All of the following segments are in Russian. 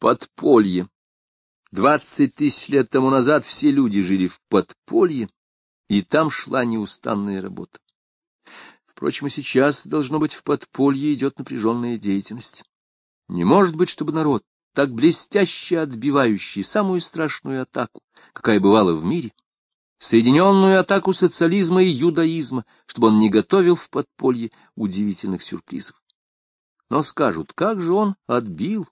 Подполье. Двадцать тысяч лет тому назад все люди жили в подполье, и там шла неустанная работа. Впрочем, и сейчас, должно быть, в подполье идет напряженная деятельность. Не может быть, чтобы народ, так блестяще отбивающий самую страшную атаку, какая бывала в мире, соединенную атаку социализма и юдаизма, чтобы он не готовил в подполье удивительных сюрпризов. Но скажут, как же он отбил,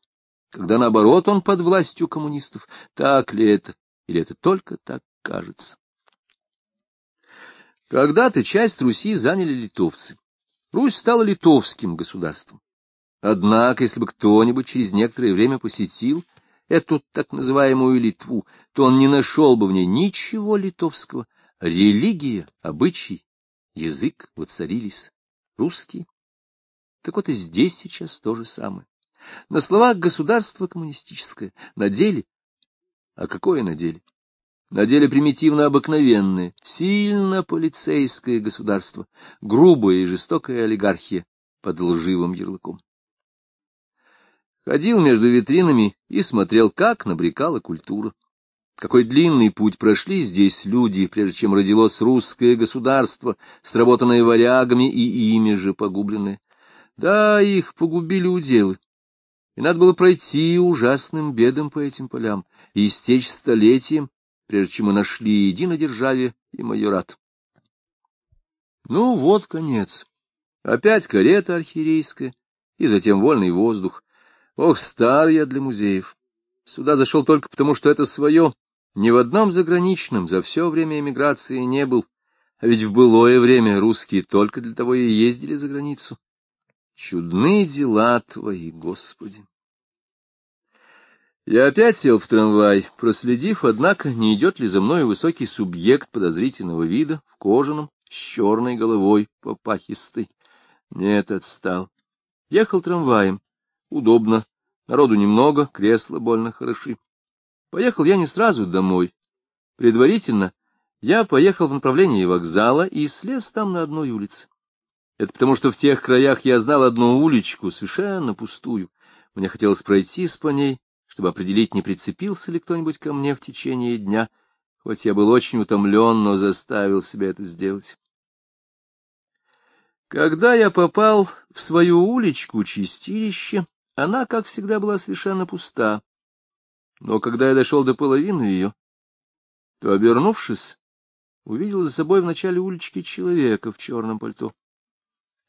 когда, наоборот, он под властью коммунистов? Так ли это, или это только так кажется? Когда-то часть Руси заняли литовцы. Русь стала литовским государством. Однако, если бы кто-нибудь через некоторое время посетил эту так называемую Литву, то он не нашел бы в ней ничего литовского. Религия, обычай, язык воцарились русские. Так вот и здесь сейчас то же самое. На словах государство коммунистическое, на деле... А какое на деле? На деле примитивно обыкновенное, сильно полицейское государство, грубая и жестокая олигархия под лживым ярлыком. Ходил между витринами и смотрел, как набрекала культура. Какой длинный путь прошли здесь люди, прежде чем родилось русское государство, сработанное варягами и ими же погубленное. Да, их погубили уделы. И надо было пройти ужасным бедом по этим полям и истечь столетием, прежде чем мы нашли единодержавие и майорат. Ну вот конец. Опять карета архиерейская, и затем вольный воздух. Ох, стар я для музеев. Сюда зашел только потому, что это свое. Ни в одном заграничном за все время эмиграции не был. А ведь в былое время русские только для того и ездили за границу. Чудны дела твои, Господи! Я опять сел в трамвай, проследив, однако, не идет ли за мной высокий субъект подозрительного вида в кожаном, с черной головой, попахистой. Нет, отстал. Ехал трамваем. Удобно. Народу немного, кресла больно хороши. Поехал я не сразу домой. Предварительно я поехал в направлении вокзала и слез там на одной улице. Это потому, что в тех краях я знал одну уличку, совершенно пустую. Мне хотелось пройтись по ней, чтобы определить, не прицепился ли кто-нибудь ко мне в течение дня, хоть я был очень утомлен, но заставил себя это сделать. Когда я попал в свою уличку чистилище, она, как всегда, была совершенно пуста. Но когда я дошел до половины ее, то, обернувшись, увидел за собой в начале улички человека в черном пальто.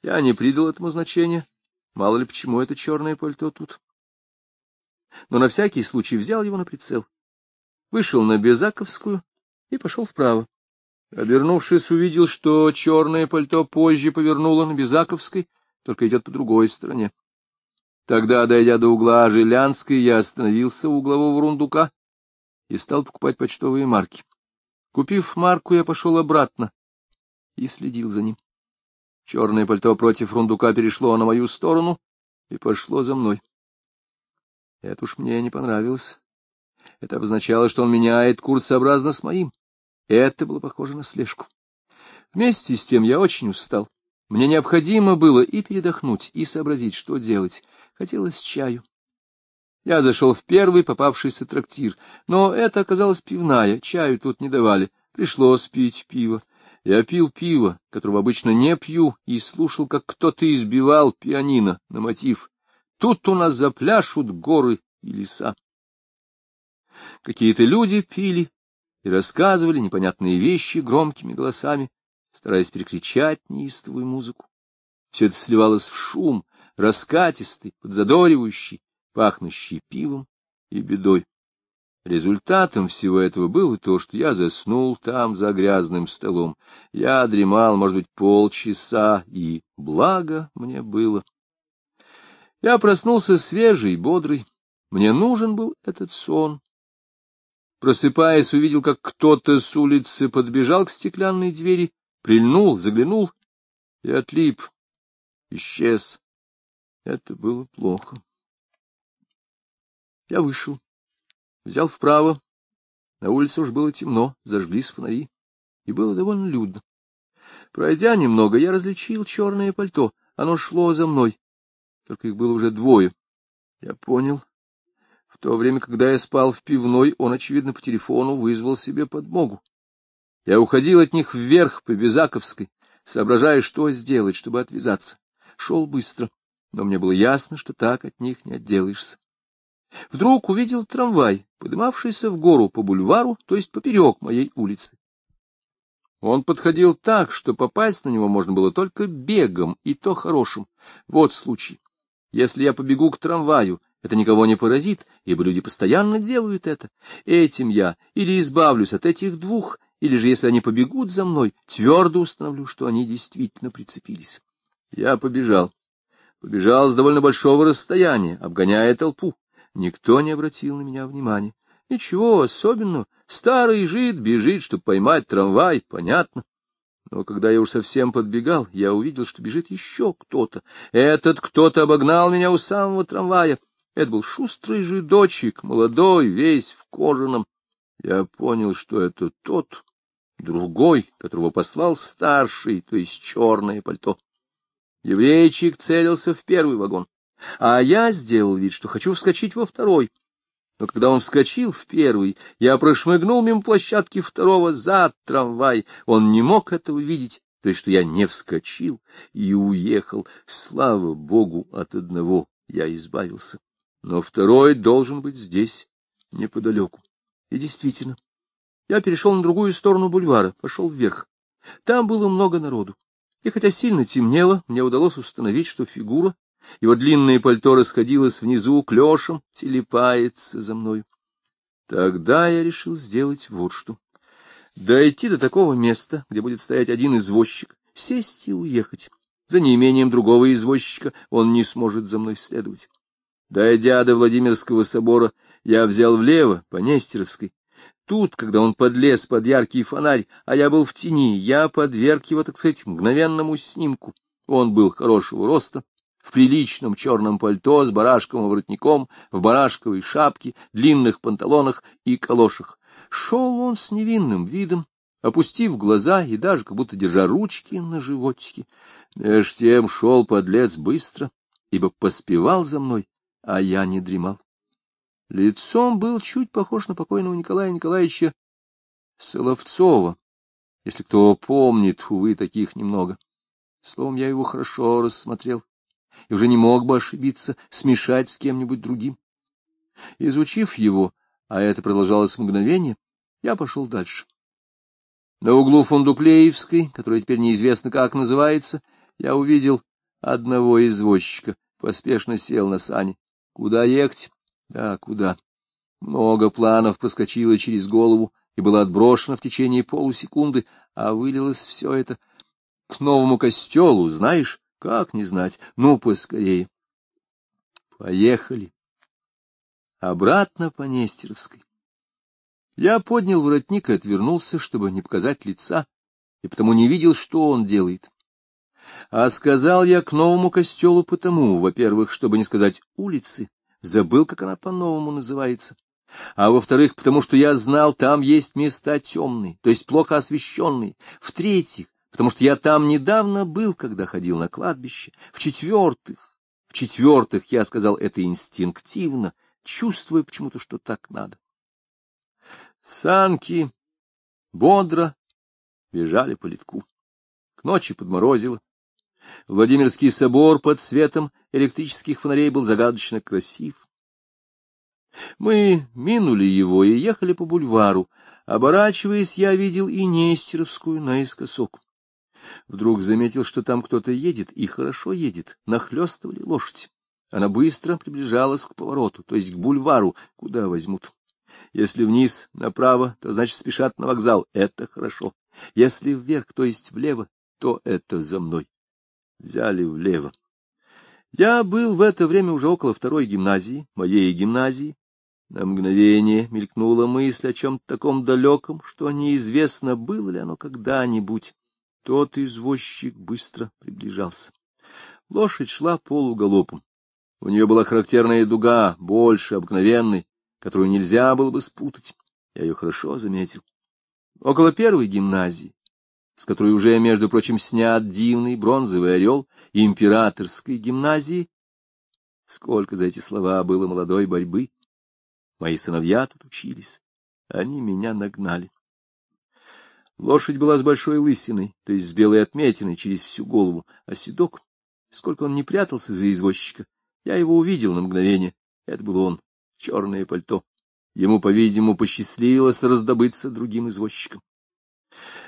Я не придал этому значения, мало ли почему это черное пальто тут. Но на всякий случай взял его на прицел, вышел на Безаковскую и пошел вправо. Обернувшись, увидел, что черное пальто позже повернуло на Безаковской, только идет по другой стороне. Тогда, дойдя до угла Жилянской, я остановился у углового рундука и стал покупать почтовые марки. Купив марку, я пошел обратно и следил за ним. Черное пальто против рундука перешло на мою сторону и пошло за мной. Это уж мне не понравилось. Это обозначало, что он меняет курс сообразно с моим. Это было похоже на слежку. Вместе с тем я очень устал. Мне необходимо было и передохнуть, и сообразить, что делать. Хотелось чаю. Я зашел в первый попавшийся трактир, но это оказалась пивная, чаю тут не давали. Пришлось пить пиво. Я пил пиво, которого обычно не пью, и слушал, как кто-то избивал пианино на мотив. Тут у нас запляшут горы и леса. Какие-то люди пили и рассказывали непонятные вещи громкими голосами, стараясь перекричать неистовую музыку. Все это сливалось в шум, раскатистый, подзадоривающий, пахнущий пивом и бедой. Результатом всего этого было то, что я заснул там за грязным столом. Я дремал, может быть, полчаса, и благо мне было. Я проснулся свежий, бодрый. Мне нужен был этот сон. Просыпаясь, увидел, как кто-то с улицы подбежал к стеклянной двери, прильнул, заглянул и отлип, исчез. Это было плохо. Я вышел, взял вправо. На улице уж было темно, зажглись фонари, и было довольно людно. Пройдя немного, я различил черное пальто. Оно шло за мной. Только их было уже двое. Я понял, В то время, когда я спал в пивной, он, очевидно, по телефону вызвал себе подмогу. Я уходил от них вверх по Безаковской, соображая, что сделать, чтобы отвязаться. Шел быстро, но мне было ясно, что так от них не отделаешься. Вдруг увидел трамвай, поднимавшийся в гору по бульвару, то есть поперек моей улицы. Он подходил так, что попасть на него можно было только бегом, и то хорошим. Вот случай. Если я побегу к трамваю, это никого не поразит, ибо люди постоянно делают это. Этим я или избавлюсь от этих двух, или же, если они побегут за мной, твердо установлю, что они действительно прицепились. Я побежал. Побежал с довольно большого расстояния, обгоняя толпу. Никто не обратил на меня внимания. Ничего особенного. Старый жид бежит, чтобы поймать трамвай, понятно. Но когда я уж совсем подбегал, я увидел, что бежит еще кто-то. Этот кто-то обогнал меня у самого трамвая. Это был шустрый жидочек, молодой, весь в кожаном. Я понял, что это тот, другой, которого послал старший, то есть черное пальто. Еврейчик целился в первый вагон, а я сделал вид, что хочу вскочить во второй. Но когда он вскочил в первый, я прошмыгнул мимо площадки второго за трамвай. Он не мог этого видеть, то есть что я не вскочил и уехал. Слава богу, от одного я избавился но второй должен быть здесь, неподалеку. И действительно, я перешел на другую сторону бульвара, пошел вверх. Там было много народу. И хотя сильно темнело, мне удалось установить, что фигура, его длинное пальто расходилось внизу клешем, телепается за мной. Тогда я решил сделать вот что. Дойти до такого места, где будет стоять один извозчик, сесть и уехать. За неимением другого извозчика он не сможет за мной следовать. Дойдя до Владимирского собора, я взял влево, по Нестеровской. Тут, когда он подлез под яркий фонарь, а я был в тени, я подверг его, так сказать, мгновенному снимку. Он был хорошего роста, в приличном черном пальто с барашковым воротником, в барашковой шапке, длинных панталонах и калошах. Шел он с невинным видом, опустив глаза и даже как будто держа ручки на животике. Меж тем шел подлец быстро, ибо поспевал за мной, а я не дремал. Лицом был чуть похож на покойного Николая Николаевича Соловцова, если кто помнит, увы, таких немного. Словом, я его хорошо рассмотрел и уже не мог бы ошибиться, смешать с кем-нибудь другим. Изучив его, а это продолжалось мгновение, я пошел дальше. На углу Фундуклеевской, которая теперь неизвестно как называется, я увидел одного извозчика, поспешно сел на сани. Куда ехать? Да, куда? Много планов проскочило через голову и было отброшено в течение полусекунды, а вылилось все это к новому костелу, знаешь, как не знать, ну, поскорее. Поехали. Обратно по Нестеровской. Я поднял воротник и отвернулся, чтобы не показать лица, и потому не видел, что он делает. А сказал я к новому костелу потому, во-первых, чтобы не сказать улицы, забыл, как она по-новому называется, а во-вторых, потому что я знал, там есть места темные, то есть плохо освещенные, в-третьих, потому что я там недавно был, когда ходил на кладбище, в-четвертых, в-четвертых, я сказал это инстинктивно, чувствуя почему-то, что так надо. Санки бодро бежали по литку. К ночи подморозило. Владимирский собор под светом электрических фонарей был загадочно красив. Мы минули его и ехали по бульвару. Оборачиваясь, я видел и Нестеровскую наискосок. Вдруг заметил, что там кто-то едет, и хорошо едет, нахлёстывали лошадь. Она быстро приближалась к повороту, то есть к бульвару, куда возьмут. Если вниз, направо, то значит спешат на вокзал, это хорошо. Если вверх, то есть влево, то это за мной взяли влево. Я был в это время уже около второй гимназии, моей гимназии. На мгновение мелькнула мысль о чем-то таком далеком, что неизвестно, было ли оно когда-нибудь. Тот извозчик быстро приближался. Лошадь шла полуголопом. У нее была характерная дуга, больше обыкновенной, которую нельзя было бы спутать. Я ее хорошо заметил. Около первой гимназии с которой уже, между прочим, снят дивный бронзовый орел императорской гимназии. Сколько за эти слова было молодой борьбы! Мои сыновья тут учились. Они меня нагнали. Лошадь была с большой лысиной, то есть с белой отметиной через всю голову, а седок, сколько он не прятался за извозчика, я его увидел на мгновение. Это был он, черное пальто. Ему, по-видимому, посчастливилось раздобыться другим извозчиком.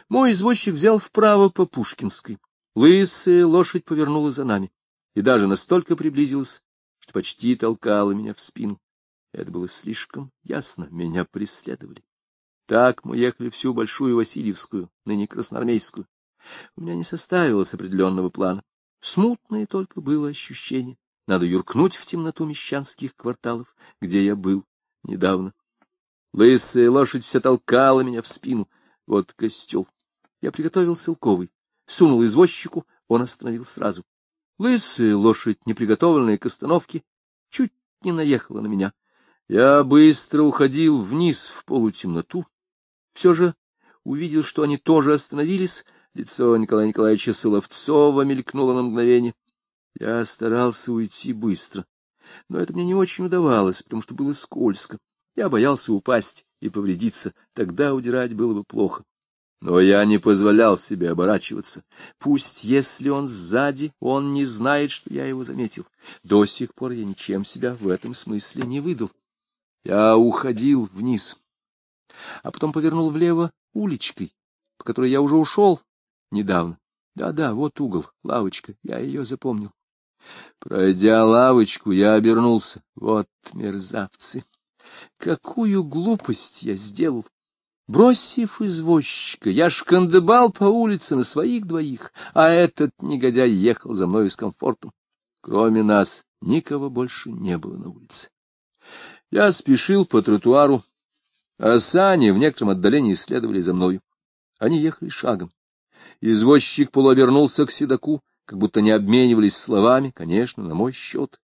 Мой извозчик взял вправо по Пушкинской. Лысая лошадь повернула за нами и даже настолько приблизилась, что почти толкала меня в спину. Это было слишком ясно, меня преследовали. Так мы ехали всю Большую Васильевскую, ныне Красноармейскую. У меня не составилось определенного плана. Смутное только было ощущение. Надо юркнуть в темноту мещанских кварталов, где я был недавно. Лысая лошадь вся толкала меня в спину. Вот костел. Я приготовил целковый, сунул извозчику, он остановил сразу. Лысая лошадь, неприготовленная к остановке, чуть не наехала на меня. Я быстро уходил вниз в полутемноту. Все же увидел, что они тоже остановились. Лицо Николая Николаевича Соловцова мелькнуло на мгновение. Я старался уйти быстро, но это мне не очень удавалось, потому что было скользко. Я боялся упасть и повредиться, тогда удирать было бы плохо. Но я не позволял себе оборачиваться. Пусть, если он сзади, он не знает, что я его заметил. До сих пор я ничем себя в этом смысле не выдал. Я уходил вниз, а потом повернул влево уличкой, по которой я уже ушел недавно. Да-да, вот угол, лавочка, я ее запомнил. Пройдя лавочку, я обернулся. Вот мерзавцы! Какую глупость я сделал! Бросив извозчика, я шкандыбал по улице на своих двоих, а этот негодяй ехал за мной с комфортом. Кроме нас никого больше не было на улице. Я спешил по тротуару, а сани в некотором отдалении следовали за мною. Они ехали шагом. Извозчик полуобернулся к седоку, как будто не обменивались словами, конечно, на мой счет.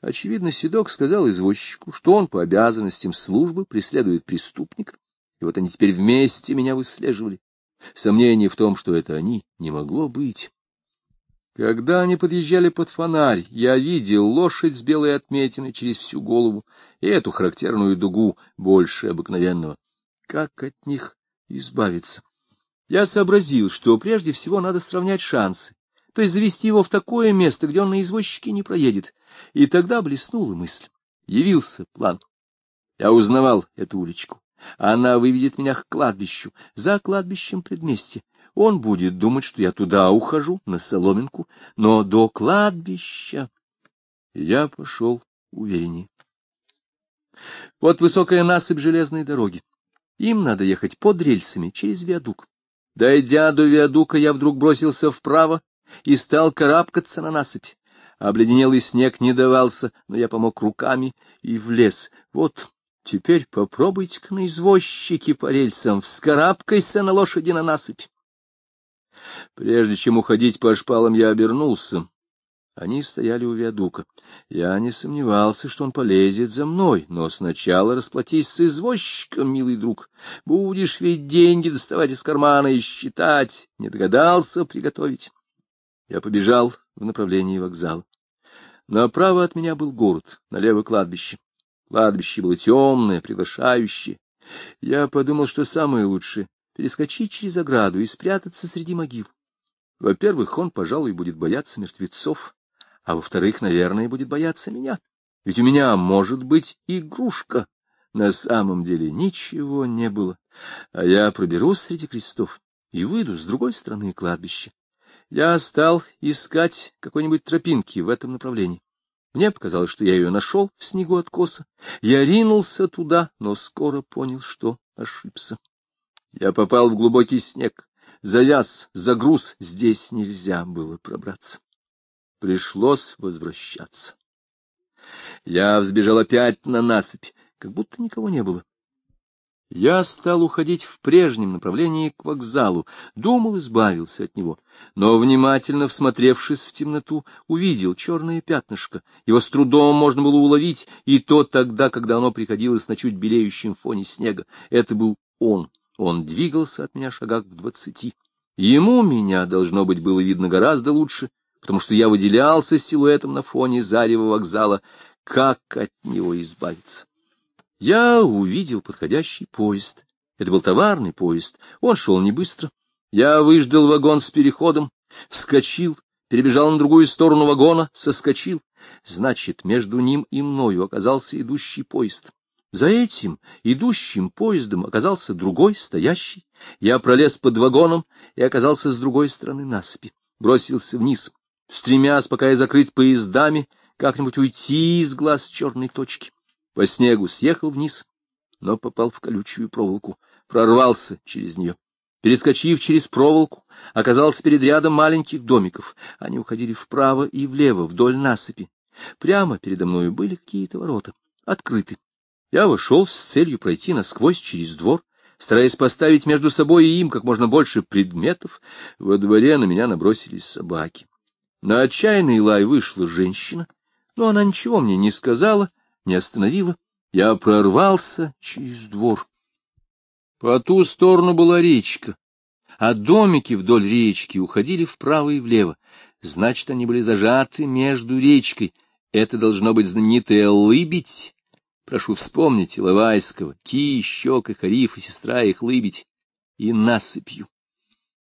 Очевидно, седок сказал извозчику, что он по обязанностям службы преследует преступника, и вот они теперь вместе меня выслеживали. Сомнений в том, что это они, не могло быть. Когда они подъезжали под фонарь, я видел лошадь с белой отметиной через всю голову и эту характерную дугу, больше обыкновенного. Как от них избавиться? Я сообразил, что прежде всего надо сравнять шансы, то есть завести его в такое место, где он на извозчике не проедет. И тогда блеснула мысль. Явился план. Я узнавал эту уличку. Она выведет меня к кладбищу, за кладбищем предместье. Он будет думать, что я туда ухожу, на соломинку, но до кладбища я пошел увереннее. Вот высокая насыпь железной дороги. Им надо ехать под рельсами через виадук. Дойдя до виадука, я вдруг бросился вправо и стал карабкаться на насыпь. Обледенелый снег не давался, но я помог руками и влез. Вот Теперь попробуйте-ка на извозчике по рельсам, вскарабкайся на лошади на насыпь. Прежде чем уходить по шпалам, я обернулся. Они стояли у виадука. Я не сомневался, что он полезет за мной, но сначала расплатись с извозчиком, милый друг. Будешь ведь деньги доставать из кармана и считать. Не догадался приготовить. Я побежал в направлении вокзала. Направо от меня был город, налево кладбище. Кладбище было темное, приглашающее. Я подумал, что самое лучшее — перескочить через ограду и спрятаться среди могил. Во-первых, он, пожалуй, будет бояться мертвецов, а во-вторых, наверное, будет бояться меня. Ведь у меня может быть игрушка. На самом деле ничего не было, а я проберусь среди крестов и выйду с другой стороны кладбища. Я стал искать какой-нибудь тропинки в этом направлении. Мне показалось, что я ее нашел в снегу откоса. Я ринулся туда, но скоро понял, что ошибся. Я попал в глубокий снег, завяз, загруз, здесь нельзя было пробраться. Пришлось возвращаться. Я взбежал опять на насыпь, как будто никого не было. Я стал уходить в прежнем направлении к вокзалу, думал, избавился от него, но, внимательно всмотревшись в темноту, увидел черное пятнышко. Его с трудом можно было уловить, и то тогда, когда оно приходилось на чуть белеющем фоне снега. Это был он. Он двигался от меня шагах в двадцати. Ему меня, должно быть, было видно гораздо лучше, потому что я выделялся силуэтом на фоне зарева вокзала. Как от него избавиться? Я увидел подходящий поезд. Это был товарный поезд. Он шел не быстро. Я выждал вагон с переходом, вскочил, перебежал на другую сторону вагона, соскочил. Значит, между ним и мною оказался идущий поезд. За этим идущим поездом оказался другой, стоящий. Я пролез под вагоном и оказался с другой стороны насыпи. Бросился вниз, стремясь, пока я закрыть поездами, как-нибудь уйти из глаз черной точки. По снегу съехал вниз, но попал в колючую проволоку, прорвался через нее. Перескочив через проволоку, оказался перед рядом маленьких домиков. Они уходили вправо и влево, вдоль насыпи. Прямо передо мною были какие-то ворота, открыты. Я вошел с целью пройти насквозь через двор, стараясь поставить между собой и им как можно больше предметов. Во дворе на меня набросились собаки. На отчаянный лай вышла женщина, но она ничего мне не сказала, не остановила. Я прорвался через двор. По ту сторону была речка, а домики вдоль речки уходили вправо и влево. Значит, они были зажаты между речкой. Это должно быть знаменитая лыбедь. Прошу вспомнить Иловайского, Ки, Щек и Хариф, и сестра их лыбедь, и насыпью.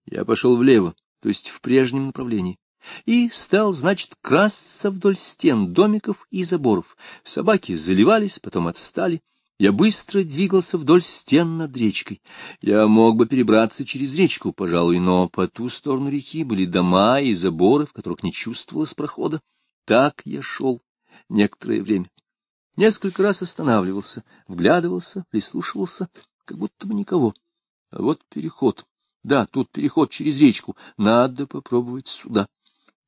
Я пошел влево, то есть в прежнем направлении, и стал, значит, красться вдоль стен домиков и заборов. Собаки заливались, потом отстали. Я быстро двигался вдоль стен над речкой. Я мог бы перебраться через речку, пожалуй, но по ту сторону реки были дома и заборы, в которых не чувствовалось прохода. Так я шел некоторое время. Несколько раз останавливался, вглядывался, прислушивался, как будто бы никого. А вот переход. Да, тут переход через речку. Надо попробовать сюда.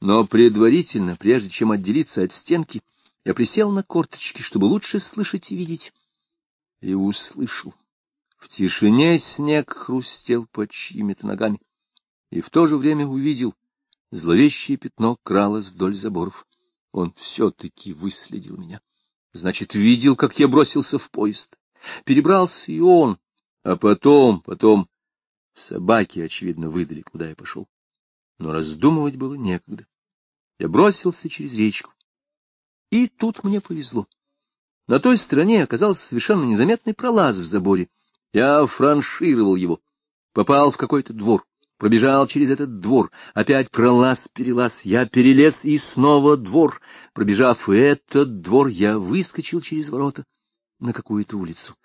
Но предварительно, прежде чем отделиться от стенки, я присел на корточки, чтобы лучше слышать и видеть и услышал. В тишине снег хрустел под чьими-то ногами, и в то же время увидел, зловещее пятно кралось вдоль заборов. Он все-таки выследил меня. Значит, видел, как я бросился в поезд. Перебрался и он, а потом, потом... Собаки, очевидно, выдали, куда я пошел. Но раздумывать было некогда. Я бросился через речку. И тут мне повезло. На той стороне оказался совершенно незаметный пролаз в заборе. Я франшировал его, попал в какой-то двор, пробежал через этот двор, опять пролаз, перелаз, я перелез и снова двор. Пробежав этот двор, я выскочил через ворота на какую-то улицу.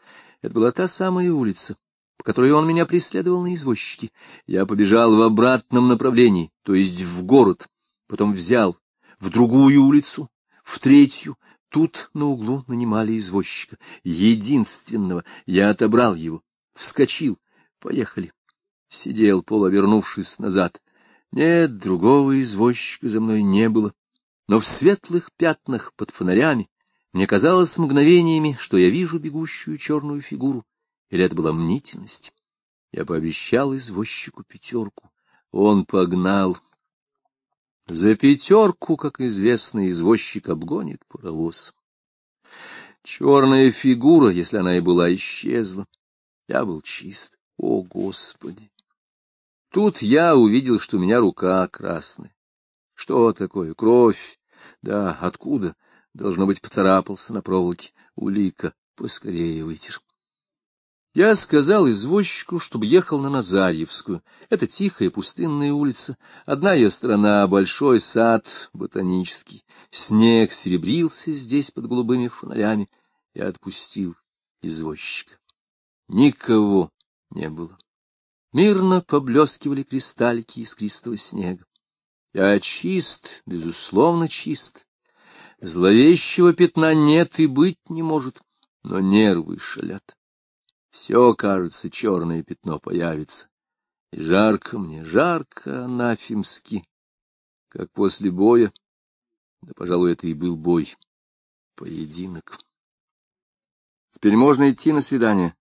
Это была та самая улица, по которой он меня преследовал на извозчике. Я побежал в обратном направлении, то есть в город, потом взял в другую улицу, в третью, Тут на углу нанимали извозчика, единственного. Я отобрал его, вскочил, поехали. Сидел, полувернувшись назад. Нет, другого извозчика за мной не было. Но в светлых пятнах под фонарями мне казалось мгновениями, что я вижу бегущую черную фигуру. Или это была мнительность? Я пообещал извозчику пятерку. Он погнал. За пятерку, как известно, извозчик обгонит паровоз. Черная фигура, если она и была, исчезла. Я был чист. О, Господи! Тут я увидел, что у меня рука красная. Что такое? Кровь? Да, откуда? Должно быть, поцарапался на проволоке. Улика. Поскорее вытер. Я сказал извозчику, чтобы ехал на Назарьевскую. Это тихая пустынная улица. Одна ее сторона — большой сад ботанический. Снег серебрился здесь под голубыми фонарями. Я отпустил извозчика. Никого не было. Мирно поблескивали кристаллики искристого снега. Я чист, безусловно чист. Зловещего пятна нет и быть не может, но нервы шалят. Все, кажется, черное пятно появится. И жарко мне, жарко, анафемски, как после боя. Да, пожалуй, это и был бой, поединок. Теперь можно идти на свидание.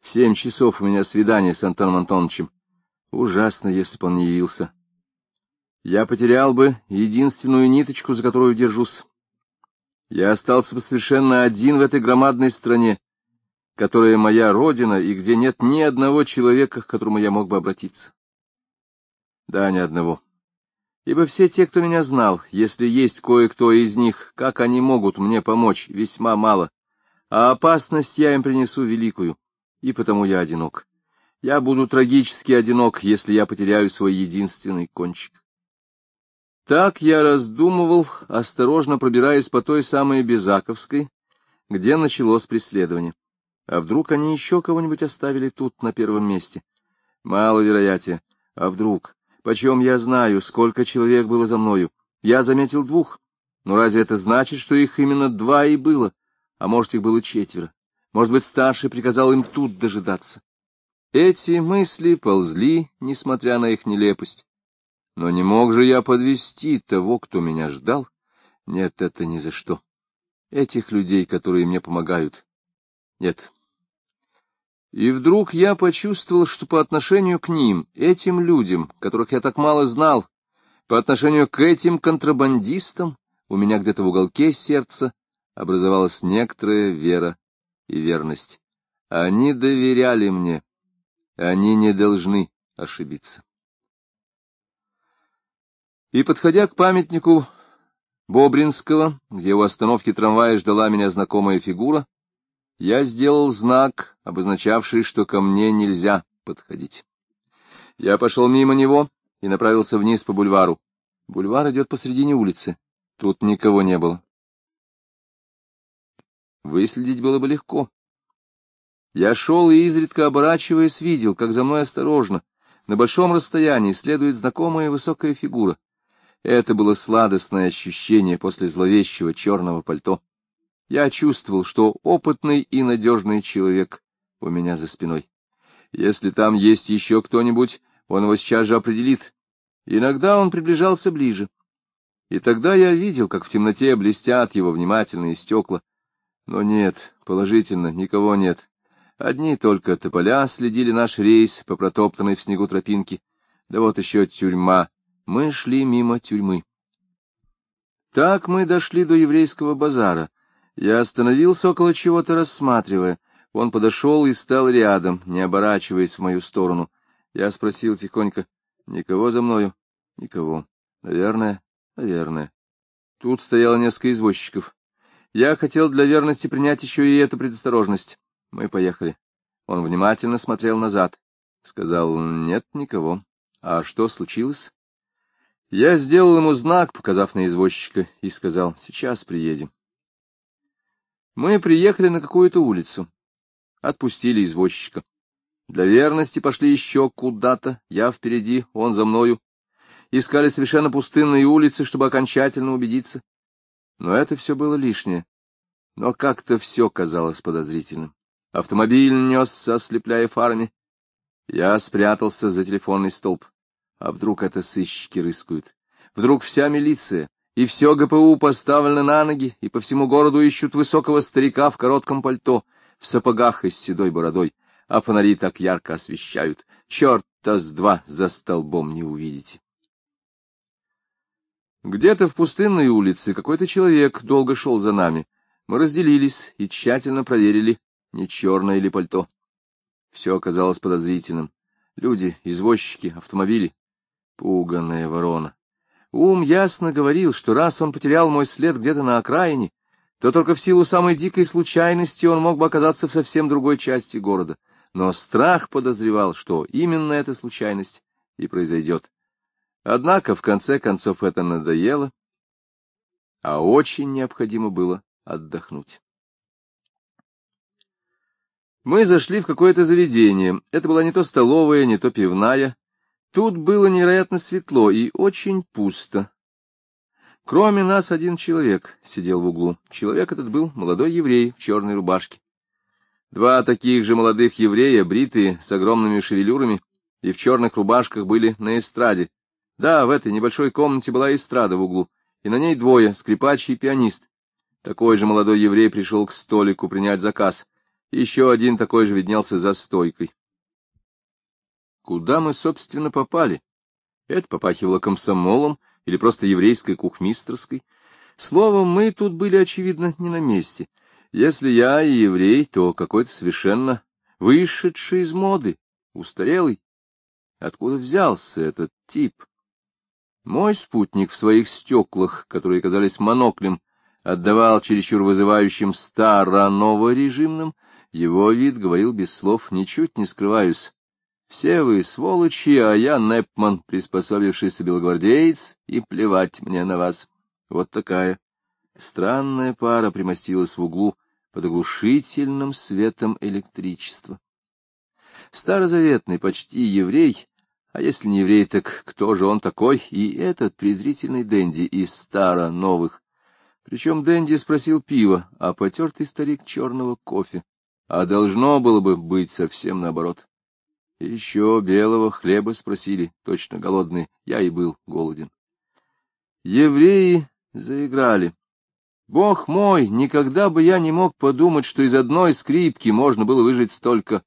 В семь часов у меня свидание с Антоном Антоновичем. Ужасно, если бы он не явился. Я потерял бы единственную ниточку, за которую держусь. Я остался бы совершенно один в этой громадной стране, которая моя родина и где нет ни одного человека, к которому я мог бы обратиться. Да, ни одного. Ибо все те, кто меня знал, если есть кое-кто из них, как они могут мне помочь, весьма мало. а опасность я им принесу великую, и потому я одинок. Я буду трагически одинок, если я потеряю свой единственный кончик. Так я раздумывал, осторожно пробираясь по той самой Безаковской, где началось преследование. А вдруг они еще кого-нибудь оставили тут, на первом месте? Маловероятие. А вдруг? Почем я знаю, сколько человек было за мною? Я заметил двух. Но разве это значит, что их именно два и было? А может, их было четверо? Может быть, старший приказал им тут дожидаться? Эти мысли ползли, несмотря на их нелепость. Но не мог же я подвести того, кто меня ждал? Нет, это ни за что. Этих людей, которые мне помогают. Нет. И вдруг я почувствовал, что по отношению к ним, этим людям, которых я так мало знал, по отношению к этим контрабандистам, у меня где-то в уголке сердца образовалась некоторая вера и верность. Они доверяли мне. Они не должны ошибиться. И, подходя к памятнику Бобринского, где у остановки трамвая ждала меня знакомая фигура, я сделал знак, обозначавший, что ко мне нельзя подходить. Я пошел мимо него и направился вниз по бульвару. Бульвар идет посредине улицы. Тут никого не было. Выследить было бы легко. Я шел и, изредка оборачиваясь, видел, как за мной осторожно, на большом расстоянии следует знакомая высокая фигура. Это было сладостное ощущение после зловещего черного пальто. Я чувствовал, что опытный и надежный человек у меня за спиной. Если там есть еще кто-нибудь, он его сейчас же определит. Иногда он приближался ближе. И тогда я видел, как в темноте блестят его внимательные стекла. Но нет, положительно, никого нет. Одни только тополя следили наш рейс по протоптанной в снегу тропинке. Да вот еще тюрьма мы шли мимо тюрьмы. Так мы дошли до еврейского базара. Я остановился около чего-то, рассматривая. Он подошел и стал рядом, не оборачиваясь в мою сторону. Я спросил тихонько, никого за мною? Никого. Наверное, наверное. Тут стояло несколько извозчиков. Я хотел для верности принять еще и эту предосторожность. Мы поехали. Он внимательно смотрел назад. Сказал, нет никого. А что случилось? Я сделал ему знак, показав на извозчика, и сказал, сейчас приедем. Мы приехали на какую-то улицу. Отпустили извозчика. Для верности пошли еще куда-то, я впереди, он за мною. Искали совершенно пустынные улицы, чтобы окончательно убедиться. Но это все было лишнее. Но как-то все казалось подозрительным. Автомобиль несся, ослепляя фарами. Я спрятался за телефонный столб. А вдруг это сыщики рыскают? Вдруг вся милиция и все ГПУ поставлено на ноги, и по всему городу ищут высокого старика в коротком пальто, в сапогах и с седой бородой, а фонари так ярко освещают. Черт-то с два за столбом не увидите. Где-то в пустынной улице какой-то человек долго шел за нами. Мы разделились и тщательно проверили, не черное ли пальто. Все оказалось подозрительным. Люди, извозчики, автомобили. Пуганная ворона. Ум ясно говорил, что раз он потерял мой след где-то на окраине, то только в силу самой дикой случайности он мог бы оказаться в совсем другой части города. Но страх подозревал, что именно эта случайность и произойдет. Однако, в конце концов, это надоело, а очень необходимо было отдохнуть. Мы зашли в какое-то заведение. Это была не то столовая, не то пивная, Тут было невероятно светло и очень пусто. Кроме нас один человек сидел в углу. Человек этот был молодой еврей в черной рубашке. Два таких же молодых еврея, бритые, с огромными шевелюрами, и в черных рубашках были на эстраде. Да, в этой небольшой комнате была эстрада в углу, и на ней двое, скрипач и пианист. Такой же молодой еврей пришел к столику принять заказ. Еще один такой же виднелся за стойкой. Куда мы, собственно, попали? Это попахивало комсомолом или просто еврейской кухмистерской. Словом, мы тут были, очевидно, не на месте. Если я и еврей, то какой-то совершенно вышедший из моды, устарелый. Откуда взялся этот тип? Мой спутник в своих стеклах, которые казались моноклем, отдавал чересчур вызывающим старо-новорежимным, его вид говорил без слов, ничуть не скрываюсь. Все вы сволочи, а я Непман, приспособившийся белогвардеец, и плевать мне на вас. Вот такая странная пара примостилась в углу под оглушительным светом электричества. Старозаветный, почти еврей, а если не еврей, так кто же он такой? И этот презрительный Дэнди из старо-новых. Причем Дэнди спросил пива, а потертый старик черного кофе. А должно было бы быть совсем наоборот. Еще белого хлеба спросили, точно голодные, я и был голоден. Евреи заиграли. Бог мой, никогда бы я не мог подумать, что из одной скрипки можно было выжить столько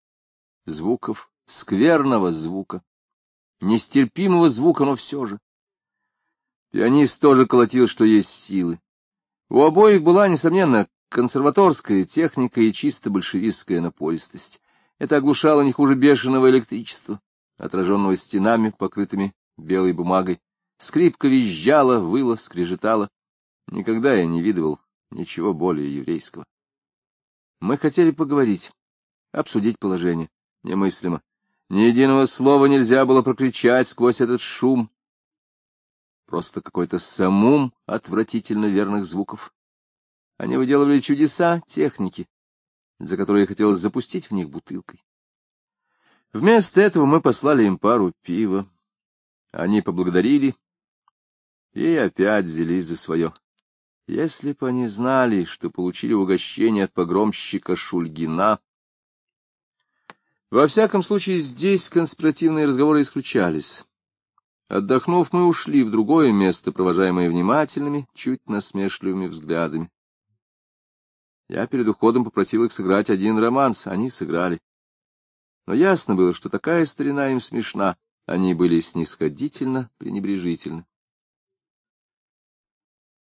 звуков, скверного звука, нестерпимого звука, но все же. Пианист тоже колотил, что есть силы. У обоих была, несомненно, консерваторская техника и чисто большевистская напористость. Это оглушало не хуже бешеного электричества, отраженного стенами, покрытыми белой бумагой. Скрипка визжала, выла, скрежетала. Никогда я не видывал ничего более еврейского. Мы хотели поговорить, обсудить положение. Немыслимо. Ни единого слова нельзя было прокричать сквозь этот шум. Просто какой-то самум отвратительно верных звуков. Они выделывали чудеса техники, за которые хотелось запустить в них бутылкой. Вместо этого мы послали им пару пива. Они поблагодарили и опять взялись за свое. Если бы они знали, что получили угощение от погромщика Шульгина... Во всяком случае, здесь конспиративные разговоры исключались. Отдохнув, мы ушли в другое место, провожаемое внимательными, чуть насмешливыми взглядами. Я перед уходом попросил их сыграть один романс, они сыграли. Но ясно было, что такая старина им смешна, они были снисходительно пренебрежительны.